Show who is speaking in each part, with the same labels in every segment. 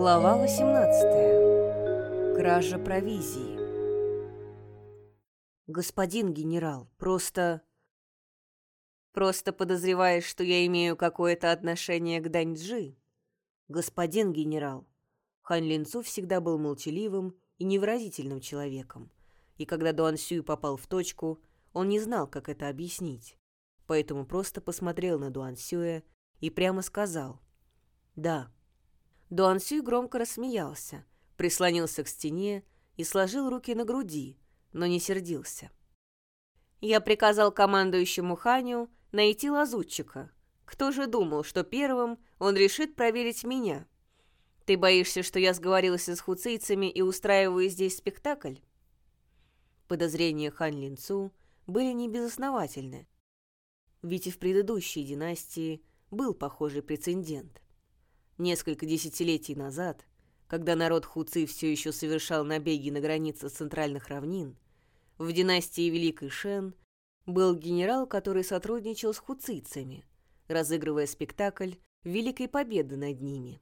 Speaker 1: Глава 18. Кража провизии. Господин генерал, просто... Просто подозреваешь, что я имею какое-то отношение к Даньджи? Господин генерал. Хан Линцу всегда был молчаливым и невыразительным человеком, и когда Дуан Сюй попал в точку, он не знал, как это объяснить, поэтому просто посмотрел на Дуан Сюя и прямо сказал «Да». Дуан Сюй громко рассмеялся, прислонился к стене и сложил руки на груди, но не сердился. «Я приказал командующему Ханю найти лазутчика. Кто же думал, что первым он решит проверить меня? Ты боишься, что я сговорился с хуцийцами и устраиваю здесь спектакль?» Подозрения Хан Линцу были небезосновательны, ведь и в предыдущей династии был похожий прецедент. Несколько десятилетий назад, когда народ Хуци все еще совершал набеги на границе центральных равнин, в династии Великой Шен был генерал, который сотрудничал с хуцийцами, разыгрывая спектакль Великой Победы над ними.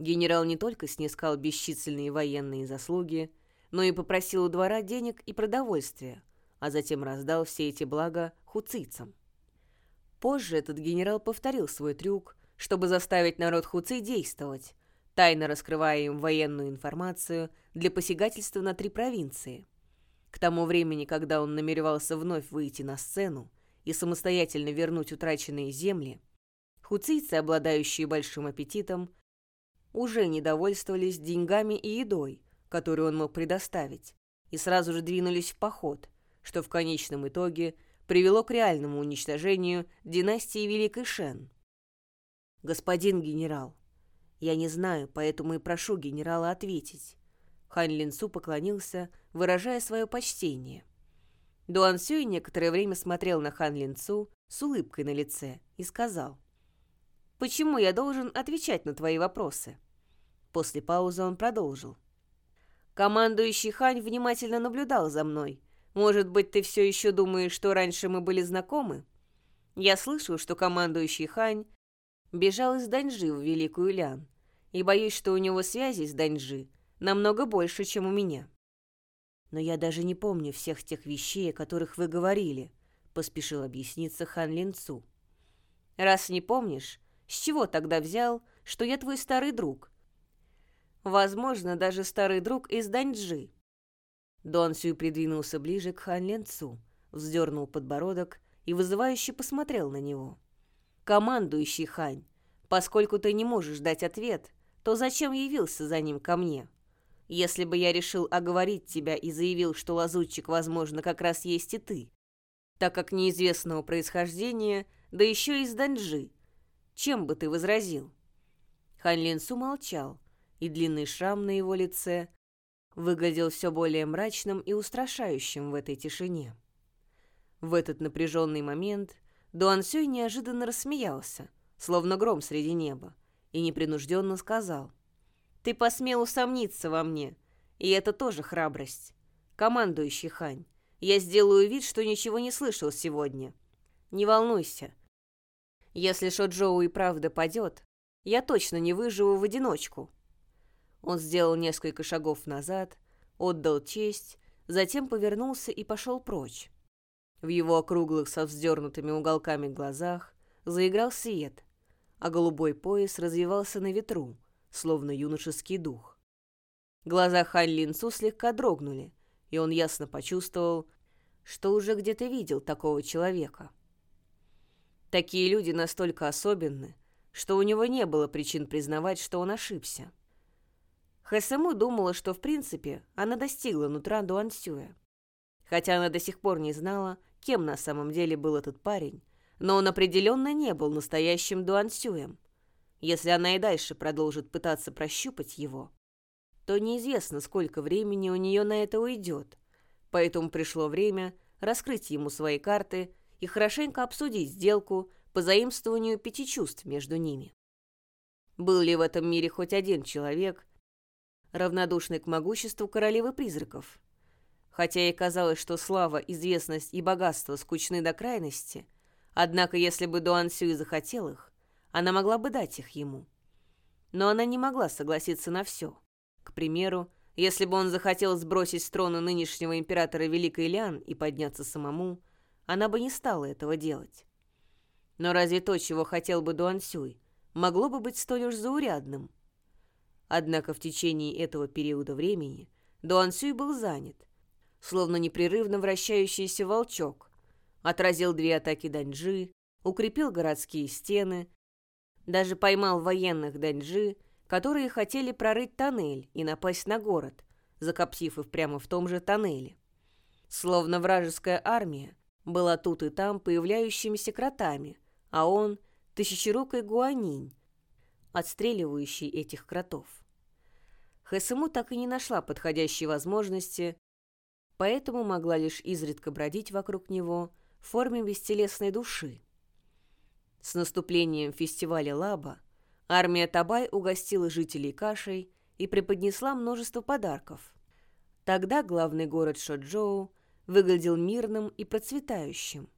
Speaker 1: Генерал не только снискал бесчисленные военные заслуги, но и попросил у двора денег и продовольствия, а затем раздал все эти блага хуцийцам. Позже этот генерал повторил свой трюк – чтобы заставить народ Хуци действовать, тайно раскрывая им военную информацию для посягательства на три провинции. К тому времени, когда он намеревался вновь выйти на сцену и самостоятельно вернуть утраченные земли, хуцийцы, обладающие большим аппетитом, уже недовольствовались деньгами и едой, которую он мог предоставить, и сразу же двинулись в поход, что в конечном итоге привело к реальному уничтожению династии Великой Шен – «Господин генерал, я не знаю, поэтому и прошу генерала ответить». Хан Линсу поклонился, выражая свое почтение. Дуан Сюй некоторое время смотрел на Хан Линцу с улыбкой на лице и сказал, «Почему я должен отвечать на твои вопросы?» После паузы он продолжил. «Командующий Хань внимательно наблюдал за мной. Может быть, ты все еще думаешь, что раньше мы были знакомы? Я слышал, что командующий Хань бежал из Даньжи в Великую Лян, и боюсь, что у него связи с Даньжи намного больше, чем у меня. Но я даже не помню всех тех вещей, о которых вы говорили, поспешил объясниться Хан Линцу. Раз не помнишь, с чего тогда взял, что я твой старый друг? Возможно, даже старый друг из Даньжи. Дон Сюй придвинулся ближе к Хан Линцу, вздернул подбородок и вызывающе посмотрел на него. «Командующий Хань, поскольку ты не можешь дать ответ, то зачем явился за ним ко мне? Если бы я решил оговорить тебя и заявил, что лазутчик, возможно, как раз есть и ты, так как неизвестного происхождения, да еще из Даньжи, чем бы ты возразил?» Хан Линсу молчал, и длинный шрам на его лице выглядел все более мрачным и устрашающим в этой тишине. В этот напряженный момент Дуан Сюй неожиданно рассмеялся, словно гром среди неба, и непринужденно сказал. «Ты посмел усомниться во мне, и это тоже храбрость. Командующий Хань, я сделаю вид, что ничего не слышал сегодня. Не волнуйся. Если Шоджоу и правда падет, я точно не выживу в одиночку». Он сделал несколько шагов назад, отдал честь, затем повернулся и пошел прочь. В его округлых со вздернутыми уголками глазах заиграл свет, а голубой пояс развивался на ветру, словно юношеский дух. Глаза Хан Линцу слегка дрогнули, и он ясно почувствовал, что уже где-то видел такого человека. Такие люди настолько особенны, что у него не было причин признавать, что он ошибся. Хэсэму думала, что в принципе она достигла нутра Дуансюя. Хотя она до сих пор не знала, кем на самом деле был этот парень, но он определенно не был настоящим Дуансюем. Если она и дальше продолжит пытаться прощупать его, то неизвестно, сколько времени у нее на это уйдет. Поэтому пришло время раскрыть ему свои карты и хорошенько обсудить сделку по заимствованию пяти чувств между ними. Был ли в этом мире хоть один человек, равнодушный к могуществу королевы призраков? Хотя ей казалось, что слава, известность и богатство скучны до крайности, однако если бы Дуан Сюй захотел их, она могла бы дать их ему. Но она не могла согласиться на все. К примеру, если бы он захотел сбросить с трона нынешнего императора Великой Лян и подняться самому, она бы не стала этого делать. Но разве то, чего хотел бы Дуан Сюй, могло бы быть столь уж заурядным? Однако в течение этого периода времени Дуан Сюй был занят, словно непрерывно вращающийся волчок, отразил две атаки Даньжи, укрепил городские стены, даже поймал военных Даньжи, которые хотели прорыть тоннель и напасть на город, закоптив их прямо в том же тоннеле. Словно вражеская армия была тут и там появляющимися кротами, а он — тысячерукой гуанинь, отстреливающий этих кротов. Хэсэму так и не нашла подходящей возможности, поэтому могла лишь изредка бродить вокруг него в форме бестелесной души. С наступлением фестиваля Лаба армия Табай угостила жителей кашей и преподнесла множество подарков. Тогда главный город Шоджоу выглядел мирным и процветающим.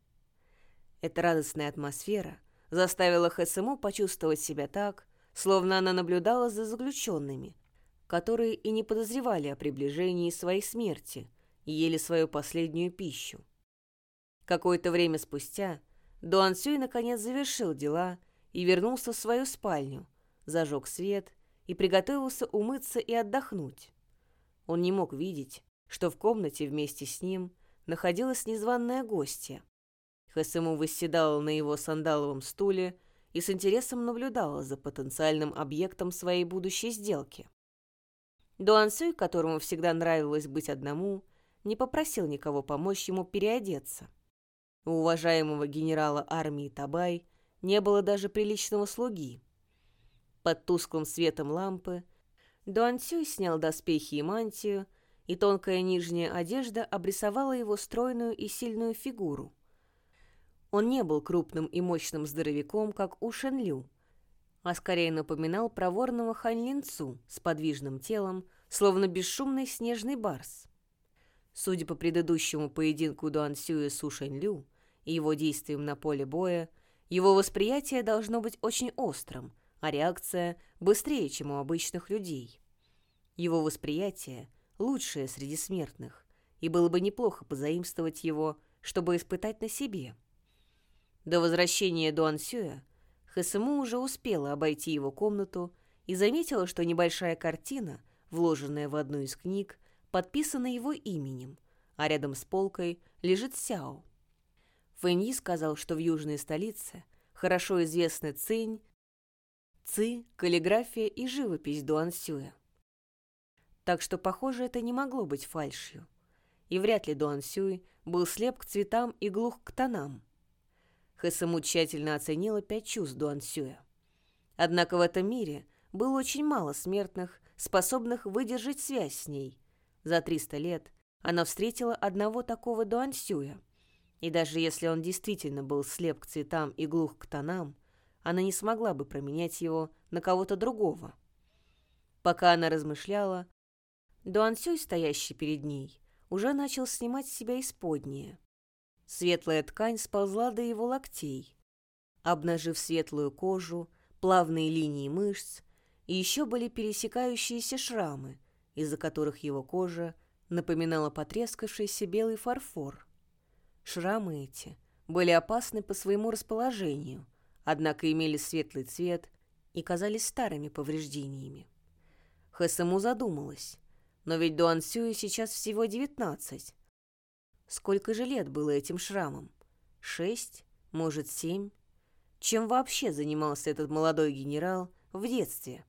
Speaker 1: Эта радостная атмосфера заставила ХСМУ почувствовать себя так, словно она наблюдала за заключенными, которые и не подозревали о приближении своей смерти и ели свою последнюю пищу. Какое-то время спустя Дуан Сюй наконец завершил дела и вернулся в свою спальню, зажег свет и приготовился умыться и отдохнуть. Он не мог видеть, что в комнате вместе с ним находилась незваная гостья. Хэсэму восседала на его сандаловом стуле и с интересом наблюдала за потенциальным объектом своей будущей сделки. Дуан Сюй, которому всегда нравилось быть одному, не попросил никого помочь ему переодеться. У уважаемого генерала армии Табай не было даже приличного слуги. Под тусклым светом лампы Дуан Сюй снял доспехи и мантию, и тонкая нижняя одежда обрисовала его стройную и сильную фигуру. Он не был крупным и мощным здоровяком, как У Шен Лю, а скорее напоминал проворного Хань Линцу с подвижным телом, словно бесшумный снежный барс. Судя по предыдущему поединку Дуан Сюя с У Шэн Лю и его действиям на поле боя, его восприятие должно быть очень острым, а реакция быстрее, чем у обычных людей. Его восприятие лучшее среди смертных, и было бы неплохо позаимствовать его, чтобы испытать на себе. До возвращения Дуан Сюя Хэсэму уже успела обойти его комнату и заметила, что небольшая картина, вложенная в одну из книг, подписана его именем, а рядом с полкой лежит Сяо. Фэньи сказал, что в южной столице хорошо известны цинь, ци, каллиграфия и живопись Дуансюя. Так что, похоже, это не могло быть фальшью. И вряд ли Дуансюй был слеп к цветам и глух к тонам. Хэсэму тщательно оценила пять чувств Дуансюя. Однако в этом мире было очень мало смертных, способных выдержать связь с ней. За 300 лет она встретила одного такого Дуансюя. И даже если он действительно был слеп к цветам и глух к тонам, она не смогла бы променять его на кого-то другого. Пока она размышляла, Дуансюй, стоящий перед ней, уже начал снимать с себя исподнее. Светлая ткань сползла до его локтей, обнажив светлую кожу, плавные линии мышц, и еще были пересекающиеся шрамы, из-за которых его кожа напоминала потрескавшийся белый фарфор. Шрамы эти были опасны по своему расположению, однако имели светлый цвет и казались старыми повреждениями. Хэсэму задумалась, но ведь Дуан Сюю сейчас всего девятнадцать, Сколько же лет было этим шрамам? Шесть? Может, семь? Чем вообще занимался этот молодой генерал в детстве?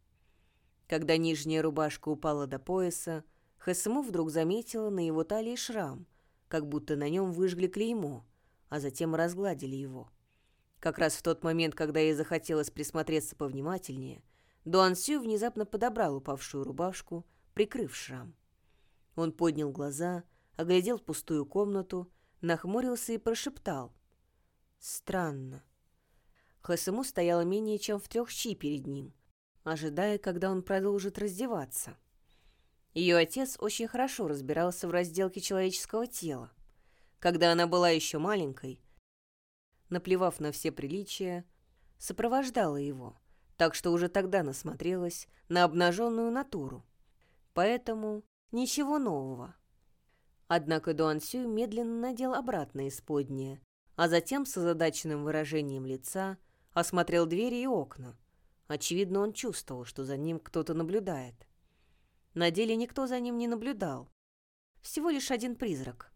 Speaker 1: Когда нижняя рубашка упала до пояса, Хэсму вдруг заметила на его талии шрам, как будто на нем выжгли клеймо, а затем разгладили его. Как раз в тот момент, когда ей захотелось присмотреться повнимательнее, Дуан Сю внезапно подобрал упавшую рубашку, прикрыв шрам. Он поднял глаза — оглядел пустую комнату, нахмурился и прошептал. «Странно». Хасему стояла менее чем в трех щи перед ним, ожидая, когда он продолжит раздеваться. Ее отец очень хорошо разбирался в разделке человеческого тела. Когда она была еще маленькой, наплевав на все приличия, сопровождала его, так что уже тогда насмотрелась на обнаженную натуру. Поэтому ничего нового. Однако Дуан Сюй медленно надел обратно исподнее, а затем с озадаченным выражением лица осмотрел двери и окна. Очевидно, он чувствовал, что за ним кто-то наблюдает. На деле никто за ним не наблюдал. Всего лишь один призрак.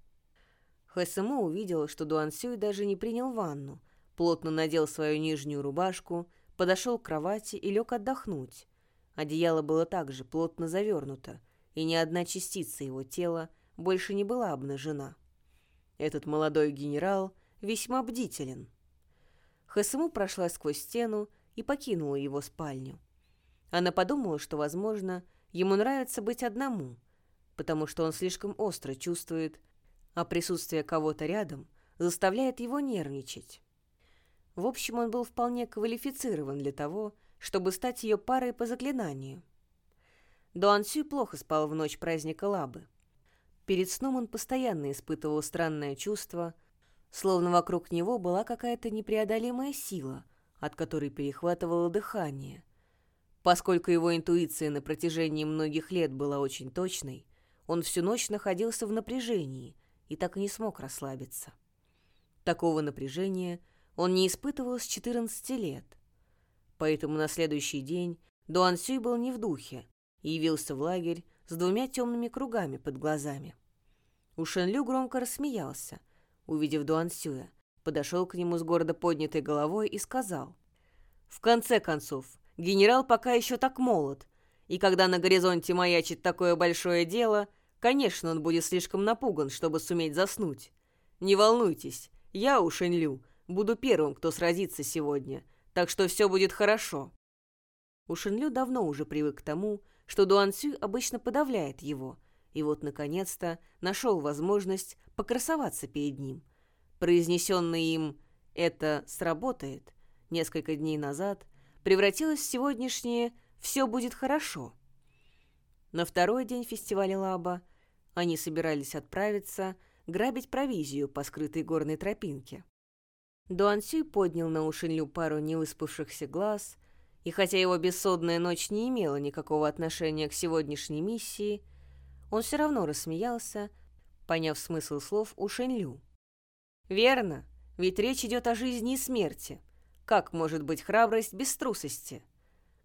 Speaker 1: ХСМО увидел, что Дуан Сюй даже не принял ванну, плотно надел свою нижнюю рубашку, подошел к кровати и лег отдохнуть. Одеяло было также плотно завернуто, и ни одна частица его тела больше не была обнажена. Этот молодой генерал весьма бдителен. ХСМУ прошла сквозь стену и покинула его спальню. Она подумала, что, возможно, ему нравится быть одному, потому что он слишком остро чувствует, а присутствие кого-то рядом заставляет его нервничать. В общем, он был вполне квалифицирован для того, чтобы стать ее парой по заклинанию. Дуан Сюй плохо спал в ночь праздника Лабы. Перед сном он постоянно испытывал странное чувство, словно вокруг него была какая-то непреодолимая сила, от которой перехватывало дыхание. Поскольку его интуиция на протяжении многих лет была очень точной, он всю ночь находился в напряжении и так и не смог расслабиться. Такого напряжения он не испытывал с 14 лет. Поэтому на следующий день Дуан Сюй был не в духе и явился в лагерь с двумя темными кругами под глазами. У Шенлю громко рассмеялся, увидев Дуан Сюя, подошел к нему с гордо поднятой головой и сказал, «В конце концов, генерал пока еще так молод, и когда на горизонте маячит такое большое дело, конечно, он будет слишком напуган, чтобы суметь заснуть. Не волнуйтесь, я у Буду первым, кто сразится сегодня, так что все будет хорошо». У давно уже привык к тому, что Дуан Цю обычно подавляет его, и вот, наконец-то, нашел возможность покрасоваться перед ним. Произнесенное им «это сработает» несколько дней назад превратилось в сегодняшнее «все будет хорошо». На второй день фестиваля Лаба они собирались отправиться грабить провизию по скрытой горной тропинке. Дуан Сюй поднял на Ушинлю пару невыспавшихся глаз, и хотя его бессонная ночь не имела никакого отношения к сегодняшней миссии, он все равно рассмеялся, поняв смысл слов Ушинлю. «Верно, ведь речь идет о жизни и смерти. Как может быть храбрость без трусости?»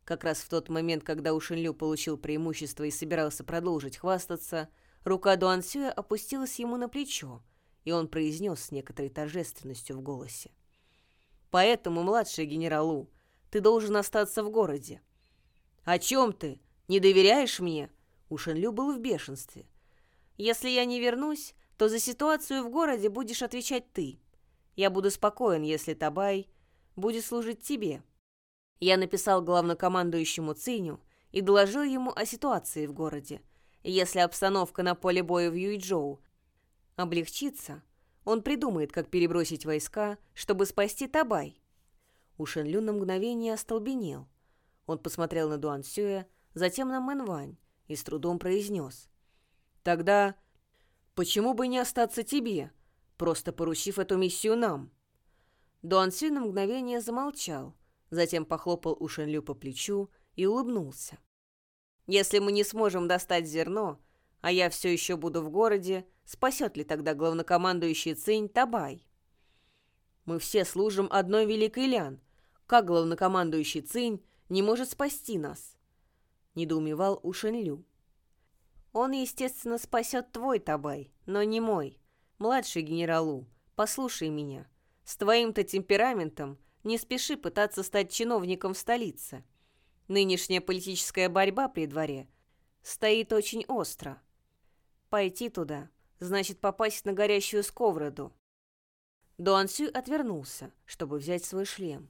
Speaker 1: Как раз в тот момент, когда Ушинлю получил преимущество и собирался продолжить хвастаться, рука Дуан Сюя опустилась ему на плечо, и он произнес с некоторой торжественностью в голосе. «Поэтому, младший генералу, ты должен остаться в городе». «О чем ты? Не доверяешь мне?» У Шенлю был в бешенстве. «Если я не вернусь, то за ситуацию в городе будешь отвечать ты. Я буду спокоен, если Табай будет служить тебе». Я написал главнокомандующему Циню и доложил ему о ситуации в городе. Если обстановка на поле боя в Юйчжоу облегчится, он придумает, как перебросить войска, чтобы спасти Табай. У Шенлю на мгновение остолбенел. Он посмотрел на Дуан Сюя, затем на Мэнвань и с трудом произнес. «Тогда почему бы не остаться тебе, просто поручив эту миссию нам?» Дуан Сюй на мгновение замолчал, затем похлопал у Шенлю по плечу и улыбнулся. «Если мы не сможем достать зерно, а я все еще буду в городе, спасет ли тогда главнокомандующий Цинь Табай? Мы все служим одной великой Лян. Как главнокомандующий Цинь не может спасти нас? Недоумевал У Шэньлю. Он, естественно, спасет твой Табай, но не мой. Младший генералу, послушай меня. С твоим-то темпераментом не спеши пытаться стать чиновником в столице. Нынешняя политическая борьба при дворе стоит очень остро. Пойти туда значит попасть на горящую сковороду. Дуан Сю отвернулся, чтобы взять свой шлем.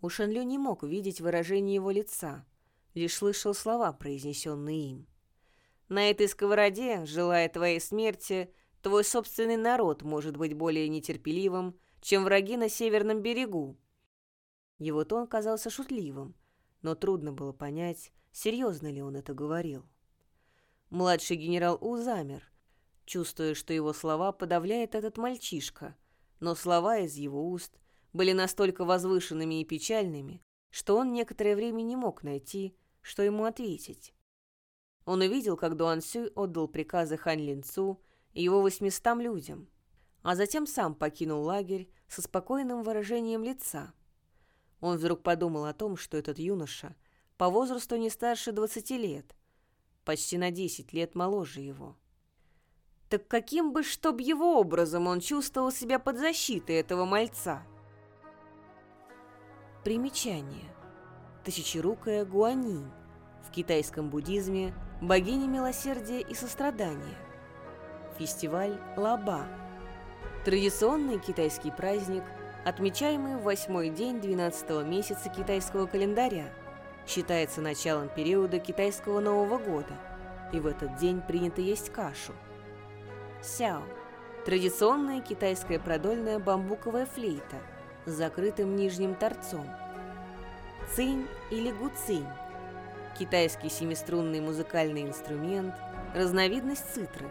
Speaker 1: У Шенлю не мог увидеть выражение его лица, лишь слышал слова, произнесенные им. «На этой сковороде, желая твоей смерти, твой собственный народ может быть более нетерпеливым, чем враги на северном берегу». Его тон казался шутливым, но трудно было понять, серьезно ли он это говорил. Младший генерал У замер, чувствуя, что его слова подавляет этот мальчишка, но слова из его уст были настолько возвышенными и печальными, что он некоторое время не мог найти, что ему ответить. Он увидел, как Дуан Сюй отдал приказы Хань Линцу и его восьмистам людям, а затем сам покинул лагерь со спокойным выражением лица. Он вдруг подумал о том, что этот юноша по возрасту не старше двадцати лет, почти на десять лет моложе его. Так каким бы, чтоб его образом он чувствовал себя под защитой этого мальца? Примечание. Тысячерукая Гуанинь. В китайском буддизме богиня милосердия и сострадания. Фестиваль Лаба. Традиционный китайский праздник, отмечаемый в восьмой день 12 месяца китайского календаря, считается началом периода китайского Нового года, и в этот день принято есть кашу – Сяо – традиционная китайская продольная бамбуковая флейта с закрытым нижним торцом. Цинь или гуцинь – китайский семиструнный музыкальный инструмент, разновидность цитры.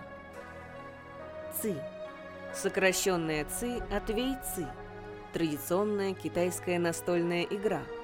Speaker 1: Ци – сокращенная ци от вей-ци – традиционная китайская настольная игра –